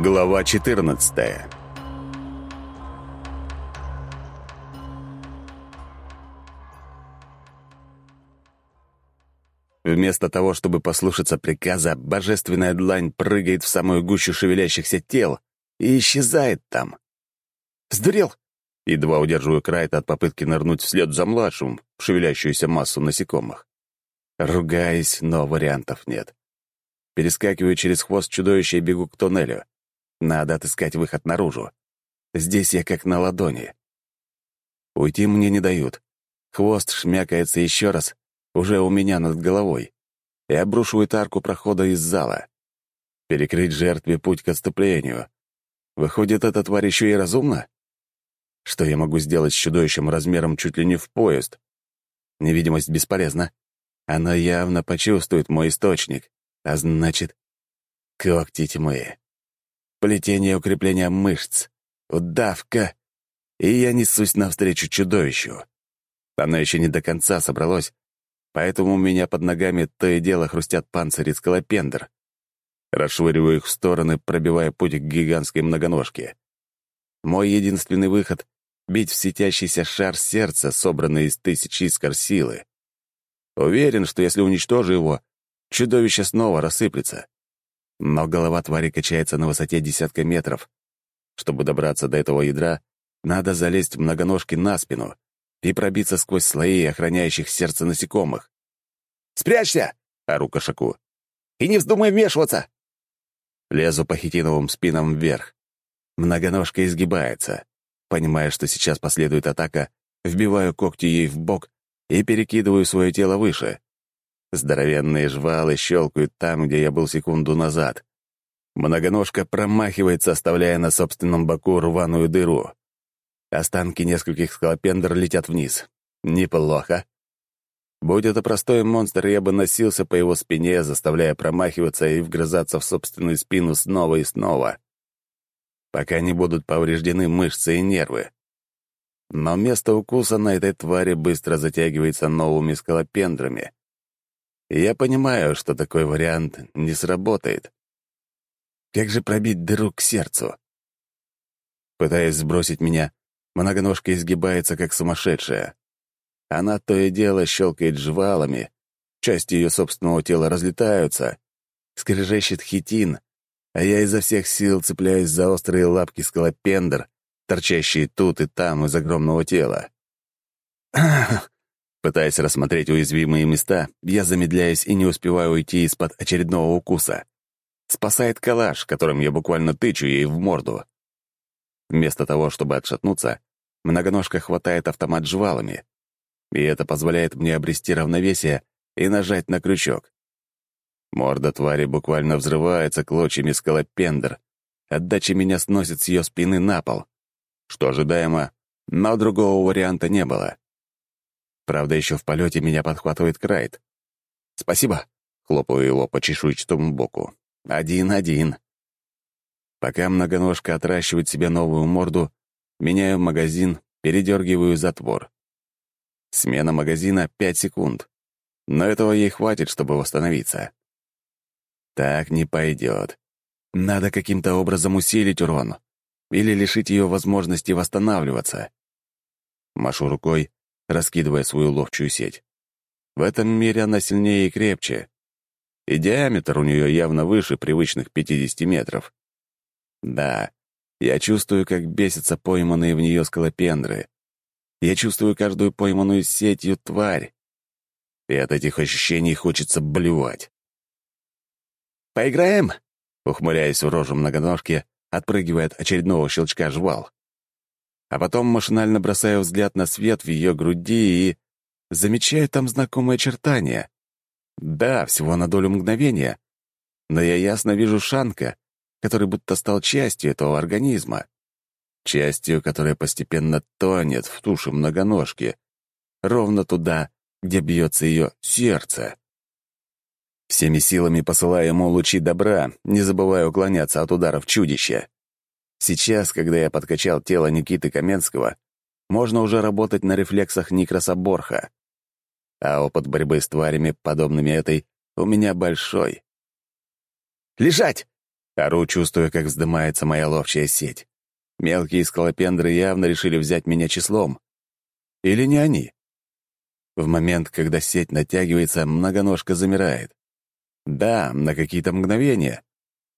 Глава 14 Вместо того, чтобы послушаться приказа, божественная длань прыгает в самую гущу шевелящихся тел и исчезает там. «Сдурел!» Едва удерживаю Крайта от попытки нырнуть вслед за младшим в шевелящуюся массу насекомых. Ругаясь, но вариантов нет. Перескакиваю через хвост чудовища и бегу к туннелю. Надо отыскать выход наружу. Здесь я как на ладони. Уйти мне не дают. Хвост шмякается еще раз, уже у меня над головой, и обрушивает арку прохода из зала. Перекрыть жертве путь к отступлению. Выходит, эта тварь еще и разумна? Что я могу сделать с чудовищем размером чуть ли не в поезд? Невидимость бесполезна. Она явно почувствует мой источник, а значит, когти тьмы. Плетение укрепления мышц, удавка, и я несусь навстречу чудовищу. Оно еще не до конца собралось, поэтому у меня под ногами то и дело хрустят панцири скалопендр. Расшвыриваю их в стороны, пробивая путь к гигантской многоножке. Мой единственный выход — бить в светящийся шар сердца, собранный из тысяч искр силы. Уверен, что если уничтожу его, чудовище снова рассыплется. Но голова твари качается на высоте десятка метров. Чтобы добраться до этого ядра, надо залезть в многоножки на спину — и пробиться сквозь слои охраняющих сердце насекомых. «Спрячься!» — ору кошаку. «И не вздумай вмешиваться!» Лезу по хитиновым спинам вверх. Многоножка изгибается. Понимая, что сейчас последует атака, вбиваю когти ей в бок и перекидываю свое тело выше. Здоровенные жвалы щелкают там, где я был секунду назад. Многоножка промахивается, оставляя на собственном боку рваную дыру. Останки нескольких скалопендр летят вниз. Неплохо. Будь это простой монстр, я бы носился по его спине, заставляя промахиваться и вгрызаться в собственную спину снова и снова, пока не будут повреждены мышцы и нервы. Но место укуса на этой твари быстро затягивается новыми скалопендрами. Я понимаю, что такой вариант не сработает. Как же пробить дыру к сердцу? Пытаясь сбросить меня, Многоножка изгибается, как сумасшедшая. Она то и дело щелкает жвалами, части ее собственного тела разлетаются, скрежещет хитин, а я изо всех сил цепляюсь за острые лапки скалопендр, торчащие тут и там из огромного тела. Пытаясь рассмотреть уязвимые места, я замедляюсь и не успеваю уйти из-под очередного укуса. Спасает калаш, которым я буквально тычу ей в морду. Вместо того, чтобы отшатнуться, Многоножка хватает автомат жвалами, и это позволяет мне обрести равновесие и нажать на крючок. Морда твари буквально взрывается клочьями скалопендр. Отдача меня сносит с ее спины на пол. Что ожидаемо, но другого варианта не было. Правда, еще в полете меня подхватывает Крайт. «Спасибо», — хлопаю его по чешуйчатому боку. «Один-один». Пока многоножка отращивает себе новую морду, Меняю магазин, передергиваю затвор. Смена магазина — пять секунд. Но этого ей хватит, чтобы восстановиться. Так не пойдет. Надо каким-то образом усилить урон или лишить ее возможности восстанавливаться. Машу рукой, раскидывая свою ловчую сеть. В этом мире она сильнее и крепче. И диаметр у нее явно выше привычных 50 метров. Да, я чувствую, как бесятся пойманные в нее скалопендры. Я чувствую каждую пойманную сетью тварь. И от этих ощущений хочется блювать. «Поиграем?» — ухмыляясь в рожу многоножки, отпрыгивает очередного щелчка жвал. А потом машинально бросаю взгляд на свет в ее груди и... замечаю там знакомые очертания. Да, всего на долю мгновения. Но я ясно вижу Шанка, который будто стал частью этого организма. Частью, которая постепенно тонет в туше многоножки, ровно туда, где бьется ее сердце. Всеми силами посылаю ему лучи добра, не забывая уклоняться от ударов чудища. Сейчас, когда я подкачал тело Никиты Каменского, можно уже работать на рефлексах Никроса Борха. А опыт борьбы с тварями, подобными этой, у меня большой. «Лежать!» Ору, чувствуя, как вздымается моя ловчая сеть. Мелкие скалопендры явно решили взять меня числом. Или не они? В момент, когда сеть натягивается, многоножка замирает. Да, на какие-то мгновения.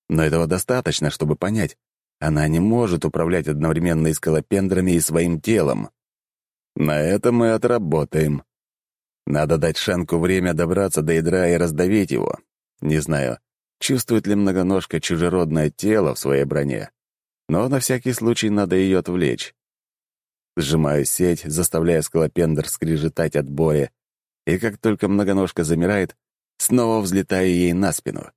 Но этого достаточно, чтобы понять. Она не может управлять одновременно и скалопендрами, и своим телом. На это мы отработаем. Надо дать Шанку время добраться до ядра и раздавить его. Не знаю, чувствует ли многоножка чужеродное тело в своей броне, но на всякий случай надо ее отвлечь. Сжимаю сеть, заставляя скалопендр скрежетать от боя, и как только многоножка замирает, снова взлетаю ей на спину.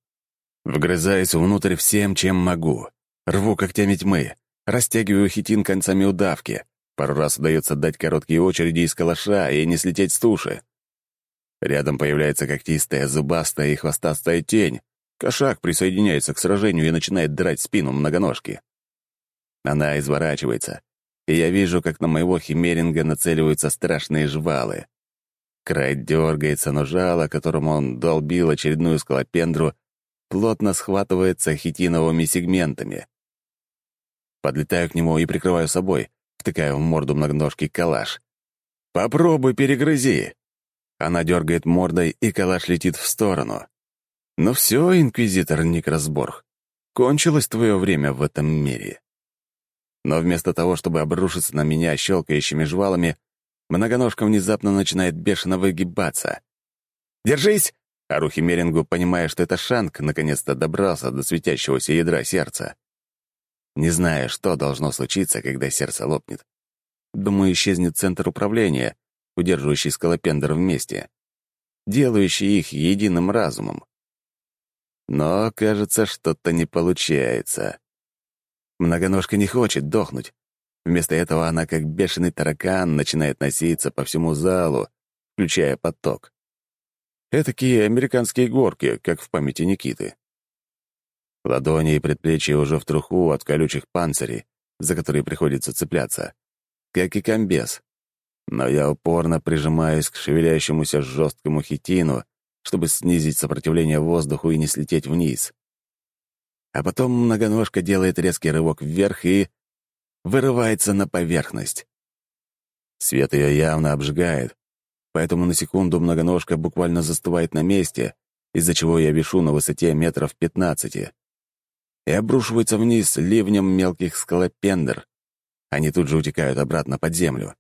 Вгрызаюсь внутрь всем, чем могу. Рву когтями тьмы, растягиваю хитин концами удавки. Пару раз удается дать короткие очереди из калаша и не слететь с туши. Рядом появляется когтистая, зубастая и хвостастая тень. Кошак присоединяется к сражению и начинает драть спину многоножки. Она изворачивается, и я вижу, как на моего химеринга нацеливаются страшные жвалы. Край дергается, но жало, которым он долбил очередную скалопендру, плотно схватывается хитиновыми сегментами. Подлетаю к нему и прикрываю собой, втыкаю в морду многоножки калаш. «Попробуй перегрызи!» Она дергает мордой, и калаш летит в сторону. «Ну все, инквизитор Никросборг, кончилось твое время в этом мире». Но вместо того, чтобы обрушиться на меня щелкающими жвалами, многоножка внезапно начинает бешено выгибаться. «Держись!» Арухи Мерингу, понимая, что это Шанг, наконец-то добрался до светящегося ядра сердца. Не зная, что должно случиться, когда сердце лопнет. Думаю, исчезнет центр управления, удерживающий скалопендр вместе, делающий их единым разумом. Но, кажется, что-то не получается. Многоножка не хочет дохнуть. Вместо этого она, как бешеный таракан, начинает носиться по всему залу, включая поток. Этакие американские горки, как в памяти Никиты. Ладони и предплечья уже в труху от колючих панцирей, за которые приходится цепляться. Как и комбез, но я упорно прижимаюсь к шевелящемуся жесткому хитину, чтобы снизить сопротивление воздуху и не слететь вниз. А потом многоножка делает резкий рывок вверх и вырывается на поверхность. Свет ее явно обжигает, поэтому на секунду многоножка буквально застывает на месте, из-за чего я вишу на высоте метров пятнадцати. И обрушивается вниз ливнем мелких скалопендр. Они тут же утекают обратно под землю.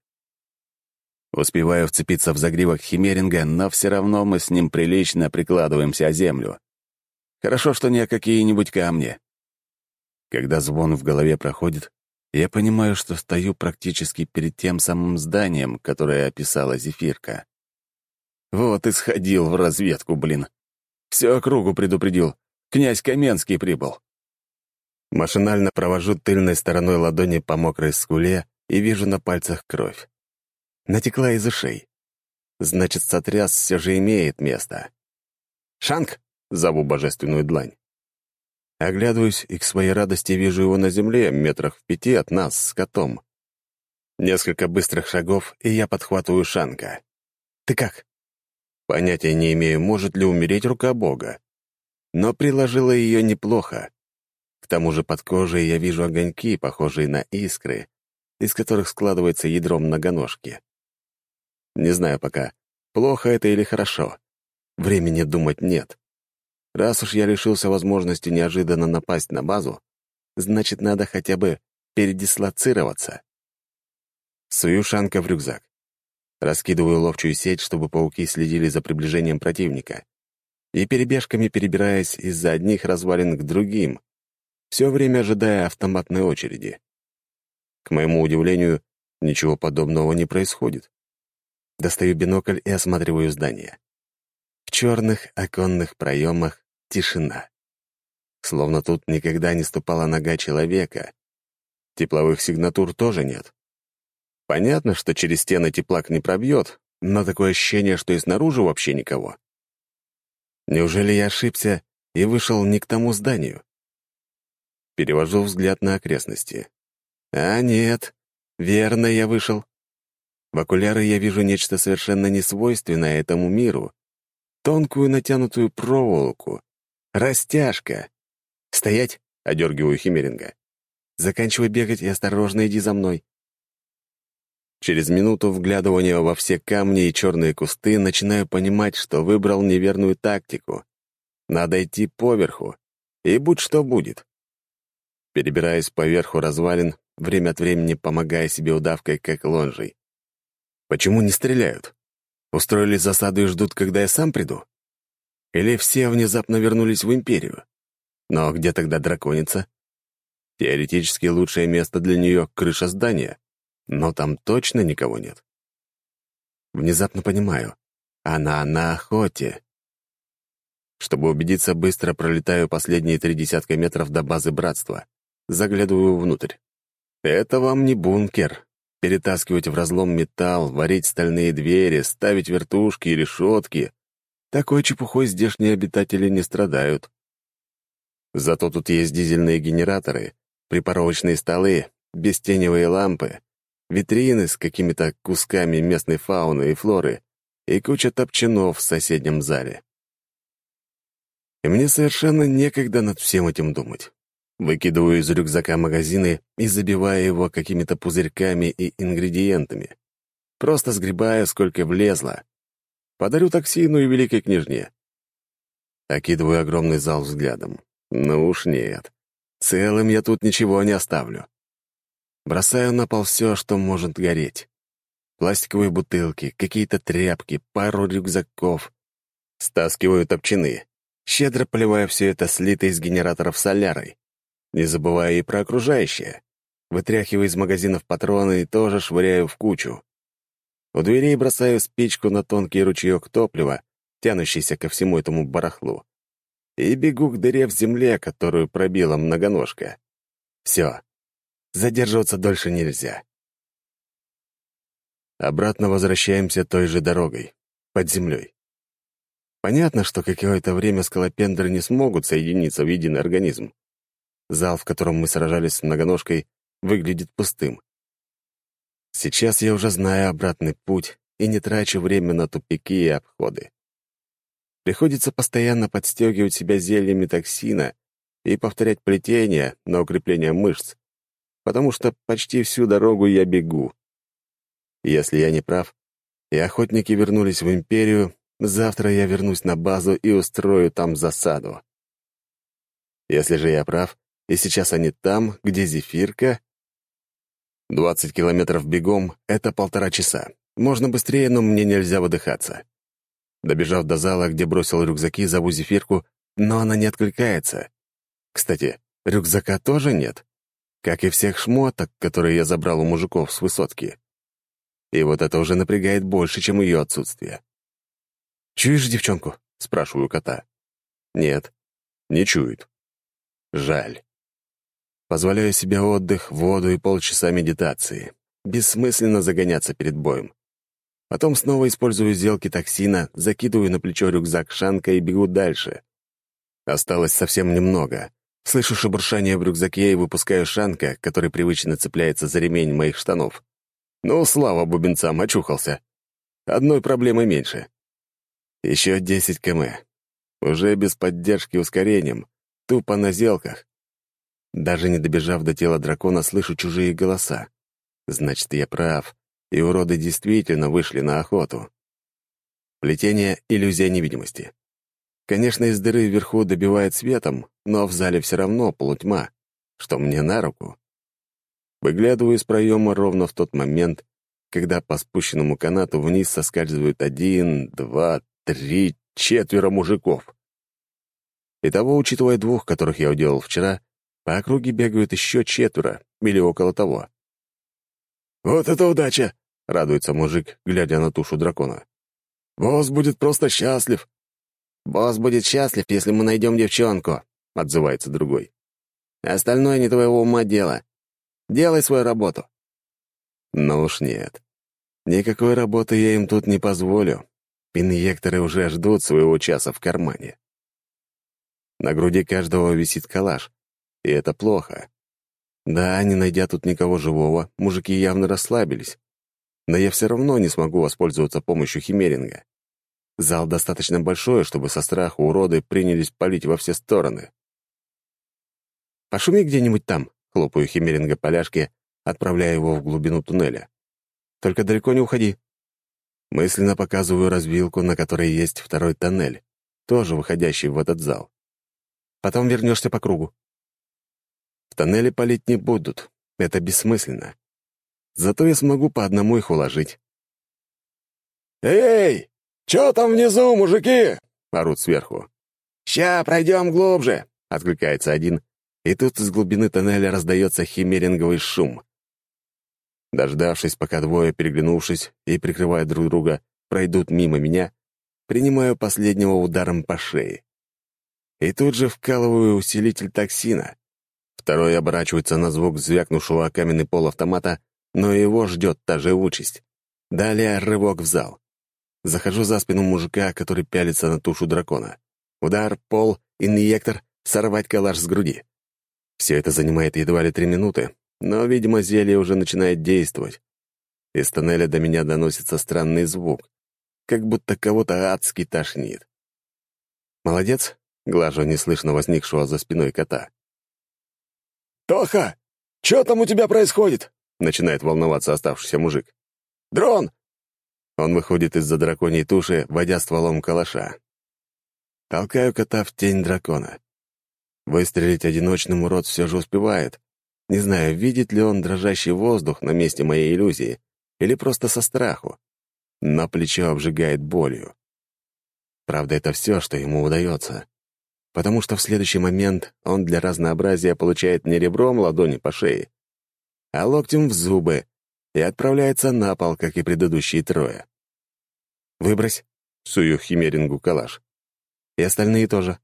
Успеваю вцепиться в загривок Химеринга, но все равно мы с ним прилично прикладываемся о землю. Хорошо, что не о какие-нибудь камни. Когда звон в голове проходит, я понимаю, что стою практически перед тем самым зданием, которое описала Зефирка. Вот и сходил в разведку, блин. Всю округу предупредил. Князь Каменский прибыл. Машинально провожу тыльной стороной ладони по мокрой скуле и вижу на пальцах кровь натекла из ушей. Значит, сотряс все же имеет место. «Шанг!» — зову божественную длань. Оглядываюсь и к своей радости вижу его на земле, метрах в пяти от нас с котом. Несколько быстрых шагов, и я подхватываю Шанка. «Ты как?» Понятия не имею, может ли умереть рука Бога. Но приложила ее неплохо. К тому же под кожей я вижу огоньки, похожие на искры, из которых складывается ядро многоножки. Не знаю пока, плохо это или хорошо. Времени думать нет. Раз уж я лишился возможности неожиданно напасть на базу, значит, надо хотя бы передислоцироваться. Сую Шанка в рюкзак. Раскидываю ловчую сеть, чтобы пауки следили за приближением противника. И перебежками перебираясь из-за одних развалин к другим, все время ожидая автоматной очереди. К моему удивлению, ничего подобного не происходит. Достаю бинокль и осматриваю здание. В черных оконных проемах тишина. Словно тут никогда не ступала нога человека. Тепловых сигнатур тоже нет. Понятно, что через стены теплак не пробьет, но такое ощущение, что и снаружи вообще никого. Неужели я ошибся и вышел не к тому зданию? Перевожу взгляд на окрестности. А нет, верно я вышел. В окуляры я вижу нечто совершенно несвойственное этому миру. Тонкую натянутую проволоку. Растяжка. Стоять! — одергиваю Химеринга. «Заканчивай бегать и осторожно иди за мной». Через минуту вглядывания во все камни и черные кусты начинаю понимать, что выбрал неверную тактику. Надо идти поверху, и будь что будет. Перебираясь поверху развалин, время от времени помогая себе удавкой, как лонжей. Почему не стреляют? Устроили засаду и ждут, когда я сам приду? Или все внезапно вернулись в Империю? Но где тогда драконица? Теоретически лучшее место для нее — крыша здания но там точно никого нет. Внезапно понимаю, она на охоте. Чтобы убедиться, быстро пролетаю последние три десятка метров до базы братства. Заглядываю внутрь. Это вам не бункер. Перетаскивать в разлом металл, варить стальные двери, ставить вертушки и решетки. Такой чепухой здешние обитатели не страдают. Зато тут есть дизельные генераторы, припоровочные столы, бестеневые лампы, витрины с какими-то кусками местной фауны и флоры и куча топчанов в соседнем зале. И мне совершенно некогда над всем этим думать. Выкидываю из рюкзака магазины и забиваю его какими-то пузырьками и ингредиентами. Просто сгребаю, сколько влезло. Подарю токсину и великой княжне. Окидываю огромный зал взглядом. Ну уж нет. Целым я тут ничего не оставлю. Бросаю на пол все, что может гореть. Пластиковые бутылки, какие-то тряпки, пару рюкзаков. Стаскиваю топчаны. Щедро поливая все это слито из генераторов солярой. Не забывая и про окружающее. Вытряхиваю из магазинов патроны и тоже швыряю в кучу. У дверей бросаю спичку на тонкий ручеек топлива, тянущийся ко всему этому барахлу. И бегу к дыре в земле, которую пробила многоножка. Все, Задерживаться дольше нельзя. Обратно возвращаемся той же дорогой, под землей. Понятно, что какое-то время скалопендры не смогут соединиться в единый организм. Зал, в котором мы сражались с многоножкой, выглядит пустым. Сейчас я уже знаю обратный путь и не трачу время на тупики и обходы. Приходится постоянно подстегивать себя зельями токсина и повторять плетение на укрепление мышц, потому что почти всю дорогу я бегу. Если я не прав, и охотники вернулись в Империю, завтра я вернусь на базу и устрою там засаду. Если же я прав, и сейчас они там, где зефирка... Двадцать километров бегом — это полтора часа. Можно быстрее, но мне нельзя выдыхаться. Добежав до зала, где бросил рюкзаки, зову зефирку, но она не откликается. Кстати, рюкзака тоже нет как и всех шмоток, которые я забрал у мужиков с высотки. И вот это уже напрягает больше, чем ее отсутствие. «Чуешь девчонку?» — спрашиваю кота. «Нет, не чует. Жаль. Позволяю себе отдых, воду и полчаса медитации. Бессмысленно загоняться перед боем. Потом снова использую зелки токсина, закидываю на плечо рюкзак Шанка и бегу дальше. Осталось совсем немного. Слышу шебуршание в рюкзаке и выпускаю шанка, который привычно цепляется за ремень моих штанов. Ну, слава бубенцам, очухался. Одной проблемы меньше. Еще 10 км. Уже без поддержки ускорением. Тупо на зелках. Даже не добежав до тела дракона, слышу чужие голоса. Значит, я прав, и уроды действительно вышли на охоту. Плетение — иллюзия невидимости. Конечно, из дыры вверху добивает светом, но в зале все равно полутьма, что мне на руку. Выглядываю из проема ровно в тот момент, когда по спущенному канату вниз соскальзывают один, два, три, четверо мужиков. Итого, учитывая двух, которых я уделал вчера, по округе бегают еще четверо или около того. «Вот это удача!» — радуется мужик, глядя на тушу дракона. «Босс будет просто счастлив!» «Босс будет счастлив, если мы найдем девчонку», — отзывается другой. «Остальное не твоего ума дело. Делай свою работу». Ну уж нет. Никакой работы я им тут не позволю. Инъекторы уже ждут своего часа в кармане. На груди каждого висит калаш, и это плохо. Да, не найдя тут никого живого, мужики явно расслабились. Но я все равно не смогу воспользоваться помощью Химеринга. Зал достаточно большой, чтобы со страху уроды принялись палить во все стороны. Пошуми где-нибудь там», — хлопаю Химеринга поляшки, отправляя его в глубину туннеля. «Только далеко не уходи». Мысленно показываю развилку, на которой есть второй тоннель, тоже выходящий в этот зал. Потом вернешься по кругу. В тоннеле палить не будут, это бессмысленно. Зато я смогу по одному их уложить. «Эй, чё там внизу, мужики?» — орут сверху. «Ща пройдем глубже», — откликается один, и тут из глубины тоннеля раздается химеринговый шум. Дождавшись, пока двое, переглянувшись и прикрывая друг друга, пройдут мимо меня, принимаю последнего ударом по шее. И тут же вкалываю усилитель токсина. Второй оборачивается на звук звякнувшего о каменный пол автомата, но его ждет та же участь. Далее рывок в зал. Захожу за спину мужика, который пялится на тушу дракона. Удар, пол, инъектор, сорвать калаш с груди. Все это занимает едва ли три минуты, но, видимо, зелье уже начинает действовать. Из тоннеля до меня доносится странный звук, как будто кого-то адски тошнит. «Молодец», — глажу неслышно возникшего за спиной кота. «Тоха, что там у тебя происходит?» — начинает волноваться оставшийся мужик. «Дрон!» Он выходит из-за драконьей туши, водя стволом калаша. Толкаю кота в тень дракона. Выстрелить одиночным урод все же успевает. Не знаю, видит ли он дрожащий воздух на месте моей иллюзии или просто со страху. Но плечо обжигает болью. Правда, это все, что ему удается. Потому что в следующий момент он для разнообразия получает не ребром ладони по шее, а локтем в зубы и отправляется на пол, как и предыдущие трое. «Выбрось», — сую химерингу калаш. «И остальные тоже».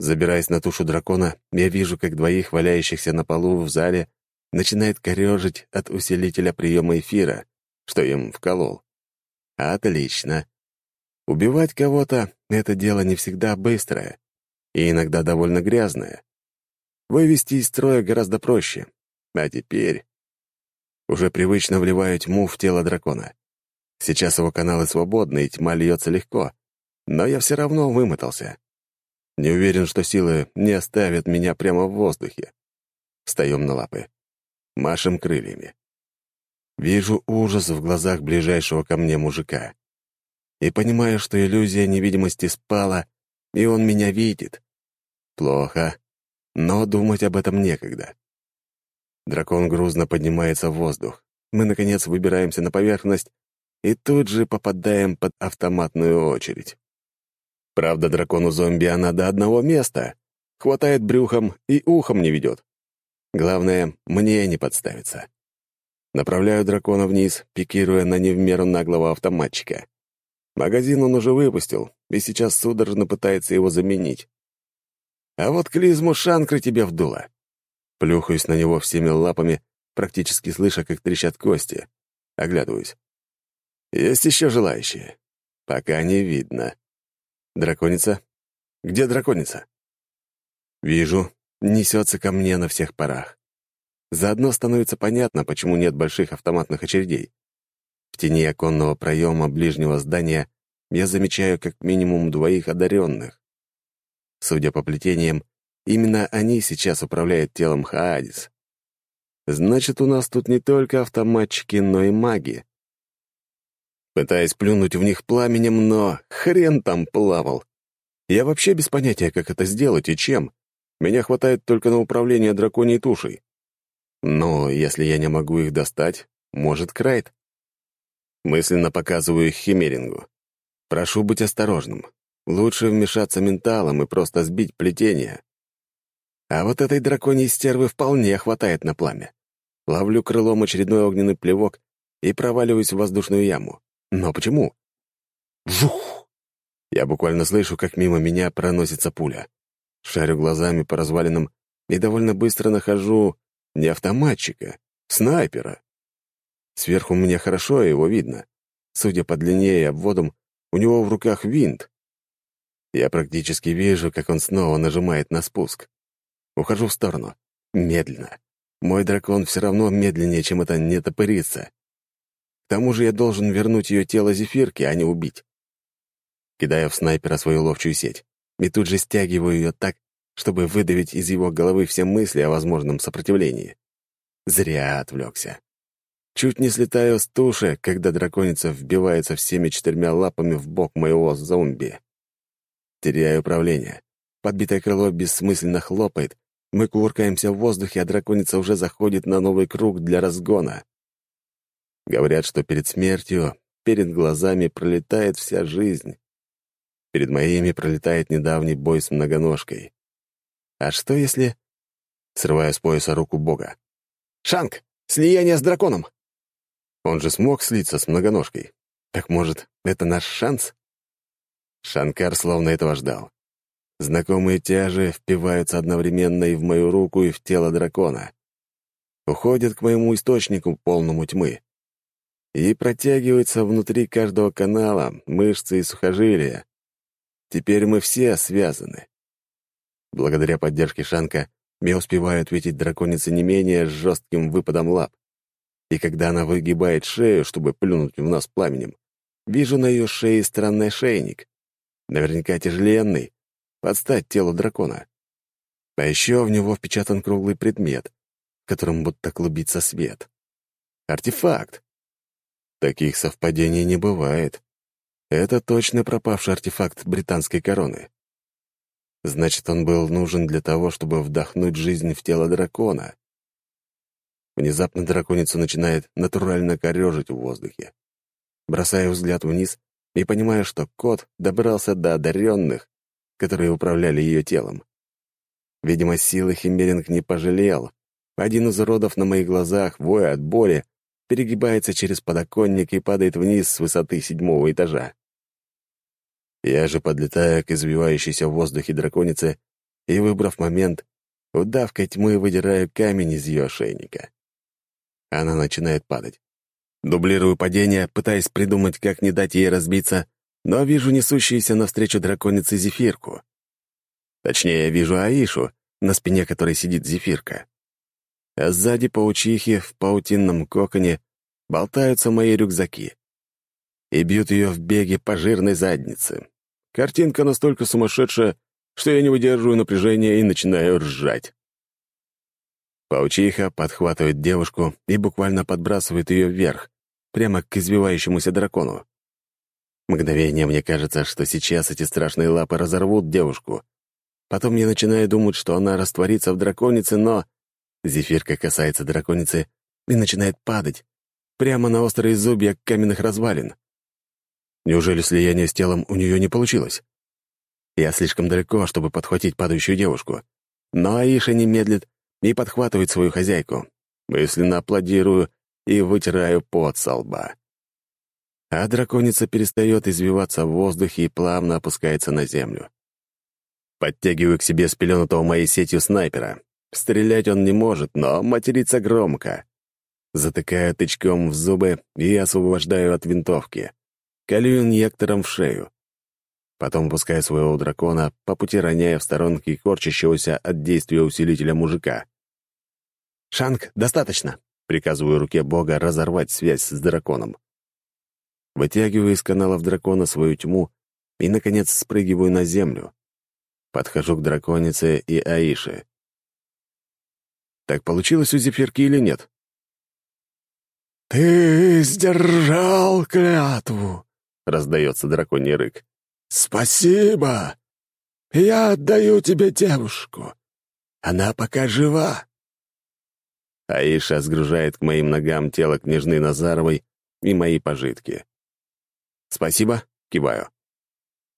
Забираясь на тушу дракона, я вижу, как двоих валяющихся на полу в зале начинает корежить от усилителя приема эфира, что им вколол. Отлично. Убивать кого-то — это дело не всегда быстрое и иногда довольно грязное. Вывести из строя гораздо проще. А теперь... Уже привычно вливаю тьму в тело дракона. Сейчас его каналы свободны, и тьма льется легко, но я все равно вымотался. Не уверен, что силы не оставят меня прямо в воздухе. Встаем на лапы. Машем крыльями. Вижу ужас в глазах ближайшего ко мне мужика. И понимаю, что иллюзия невидимости спала, и он меня видит. Плохо, но думать об этом некогда. Дракон грузно поднимается в воздух. Мы, наконец, выбираемся на поверхность и тут же попадаем под автоматную очередь. Правда, дракону-зомби она до одного места. Хватает брюхом и ухом не ведет. Главное, мне не подставиться. Направляю дракона вниз, пикируя на не в меру наглого автоматчика. Магазин он уже выпустил, и сейчас судорожно пытается его заменить. А вот клизму шанкры тебе вдуло. Плюхаюсь на него всеми лапами, практически слыша, как трещат кости. Оглядываюсь. Есть еще желающие? Пока не видно. Драконица? Где драконица? Вижу, несется ко мне на всех парах. Заодно становится понятно, почему нет больших автоматных очередей. Тени оконного проема ближнего здания я замечаю как минимум двоих одаренных. Судя по плетениям, именно они сейчас управляют телом Хаадис. Значит, у нас тут не только автоматчики, но и маги пытаясь плюнуть в них пламенем, но хрен там плавал. Я вообще без понятия, как это сделать и чем. Меня хватает только на управление драконьей тушей. Но если я не могу их достать, может, Крайт. Мысленно показываю их Химерингу. Прошу быть осторожным. Лучше вмешаться менталом и просто сбить плетение. А вот этой драконьей стервы вполне хватает на пламя. Ловлю крылом очередной огненный плевок и проваливаюсь в воздушную яму. Но почему? Вжух! Я буквально слышу, как мимо меня проносится пуля. Шарю глазами по развалинам и довольно быстро нахожу не автоматчика, снайпера. Сверху мне хорошо его видно. Судя по длине и обводам, у него в руках винт. Я практически вижу, как он снова нажимает на спуск. Ухожу в сторону. Медленно. Мой дракон все равно медленнее, чем это не топырится. К тому же я должен вернуть ее тело зефирке, а не убить. Кидаю в снайпера свою ловчую сеть и тут же стягиваю ее так, чтобы выдавить из его головы все мысли о возможном сопротивлении. Зря отвлекся. Чуть не слетаю с туши, когда драконица вбивается всеми четырьмя лапами в бок моего зомби. Теряю управление. Подбитое крыло бессмысленно хлопает. Мы кувыркаемся в воздухе, а драконица уже заходит на новый круг для разгона. Говорят, что перед смертью перед глазами пролетает вся жизнь. Перед моими пролетает недавний бой с многоножкой. А что если... Срываю с пояса руку бога. «Шанг! Слияние с драконом!» Он же смог слиться с многоножкой. Так может, это наш шанс? Шанкар словно этого ждал. Знакомые тяжи впиваются одновременно и в мою руку, и в тело дракона. Уходят к моему источнику, полному тьмы и протягивается внутри каждого канала, мышцы и сухожилия. Теперь мы все связаны. Благодаря поддержке Шанка я успеваю ответить драконице не менее жестким выпадом лап. И когда она выгибает шею, чтобы плюнуть в нас пламенем, вижу на ее шее странный шейник. Наверняка тяжеленный, под стать телу дракона. А еще в него впечатан круглый предмет, в котором будто клубится свет. Артефакт. Таких совпадений не бывает. Это точно пропавший артефакт британской короны. Значит, он был нужен для того, чтобы вдохнуть жизнь в тело дракона. Внезапно драконица начинает натурально корежить в воздухе. Бросаю взгляд вниз и понимаю, что кот добрался до одаренных, которые управляли ее телом. Видимо, силы Химеринг не пожалел. Один из уродов на моих глазах, воя от боли, перегибается через подоконник и падает вниз с высоты седьмого этажа. Я же подлетаю к извивающейся в воздухе драконице и, выбрав момент, удавкой тьмы выдираю камень из ее ошейника. Она начинает падать. Дублирую падение, пытаясь придумать, как не дать ей разбиться, но вижу несущуюся навстречу драконице зефирку. Точнее, вижу Аишу, на спине которой сидит зефирка а сзади паучихи в паутинном коконе болтаются мои рюкзаки и бьют ее в беге по жирной заднице. Картинка настолько сумасшедшая, что я не выдерживаю напряжения и начинаю ржать. Паучиха подхватывает девушку и буквально подбрасывает ее вверх, прямо к извивающемуся дракону. Мгновение мне кажется, что сейчас эти страшные лапы разорвут девушку. Потом я начинаю думать, что она растворится в драконице, но Зефирка касается драконицы и начинает падать, прямо на острые зубья каменных развалин. Неужели слияние с телом у нее не получилось? Я слишком далеко, чтобы подхватить падающую девушку. Но Аиша не медлит и подхватывает свою хозяйку. Мысленно аплодирую и вытираю пот со лба. А драконица перестает извиваться в воздухе и плавно опускается на землю. Подтягиваю к себе спеленутого моей сетью снайпера. Стрелять он не может, но материться громко. Затыкаю тычком в зубы и освобождаю от винтовки. Колю инъектором в шею. Потом пускаю своего дракона, по пути роняя в сторонке корчащегося от действия усилителя мужика. «Шанг, достаточно!» — приказываю руке бога разорвать связь с драконом. Вытягиваю из каналов дракона свою тьму и, наконец, спрыгиваю на землю. Подхожу к драконице и Аише. Так получилось у Зефирки или нет? «Ты сдержал клятву!» — раздается драконий рык. «Спасибо! Я отдаю тебе девушку. Она пока жива». Аиша сгружает к моим ногам тело княжны Назаровой и мои пожитки. «Спасибо», — киваю.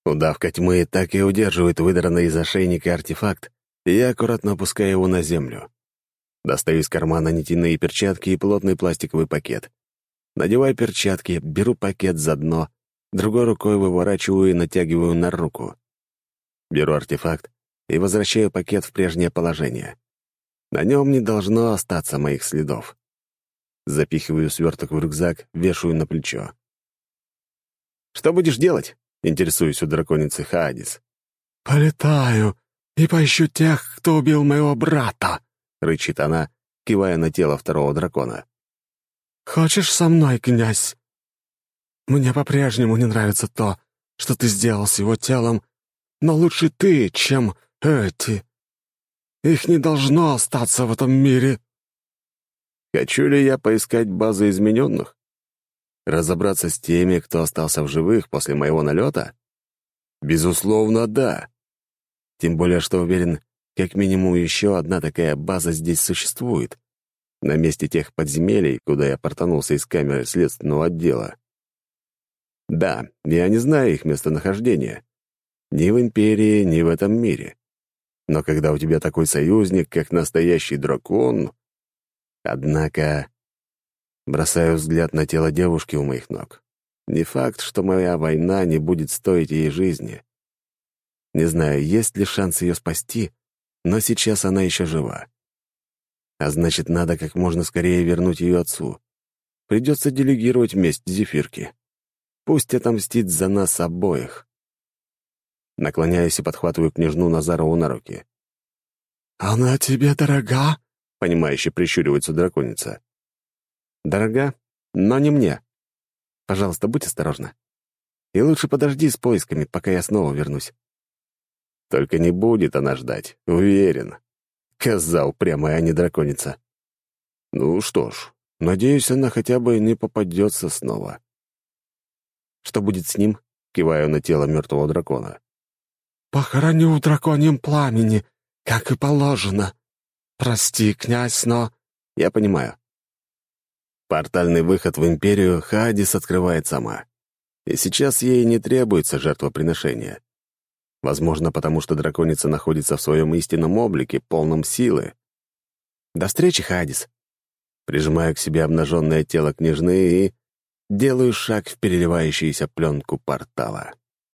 Удавка тьмы так и удерживает выдранный из ошейника артефакт, и я аккуратно опускаю его на землю. Достаю из кармана нитяные перчатки и плотный пластиковый пакет. Надеваю перчатки, беру пакет за дно, другой рукой выворачиваю и натягиваю на руку. Беру артефакт и возвращаю пакет в прежнее положение. На нем не должно остаться моих следов. Запихиваю сверток в рюкзак, вешаю на плечо. «Что будешь делать?» — интересуюсь у драконицы Хаадис. «Полетаю и поищу тех, кто убил моего брата», — рычит она, кивая на тело второго дракона. «Хочешь со мной, князь? Мне по-прежнему не нравится то, что ты сделал с его телом, но лучше ты, чем эти...» Их не должно остаться в этом мире. Хочу ли я поискать базы измененных? Разобраться с теми, кто остался в живых после моего налета? Безусловно, да. Тем более, что уверен, как минимум еще одна такая база здесь существует. На месте тех подземелий, куда я портанулся из камеры следственного отдела. Да, я не знаю их местонахождения. Ни в Империи, ни в этом мире. Но когда у тебя такой союзник, как настоящий дракон... Однако... Бросаю взгляд на тело девушки у моих ног. Не факт, что моя война не будет стоить ей жизни. Не знаю, есть ли шанс ее спасти, но сейчас она еще жива. А значит, надо как можно скорее вернуть ее отцу. Придется делегировать месть Зефирке. Пусть отомстит за нас обоих. Наклоняюсь и подхватываю княжну Назарову на руки. «Она тебе дорога?» — понимающе прищуривается драконица. «Дорога, но не мне. Пожалуйста, будь осторожна. И лучше подожди с поисками, пока я снова вернусь». Только не будет она ждать, уверен. Коза упрямая, а не драконица. Ну что ж, надеюсь, она хотя бы не попадется снова. Что будет с ним? Киваю на тело мертвого дракона. «Похороню в драконьем пламени, как и положено. Прости, князь, но...» «Я понимаю». Портальный выход в Империю Хадис открывает сама. И сейчас ей не требуется жертвоприношение. Возможно, потому что драконица находится в своем истинном облике, полном силы. «До встречи, Хадис!» Прижимаю к себе обнаженное тело княжны и делаю шаг в переливающуюся пленку портала.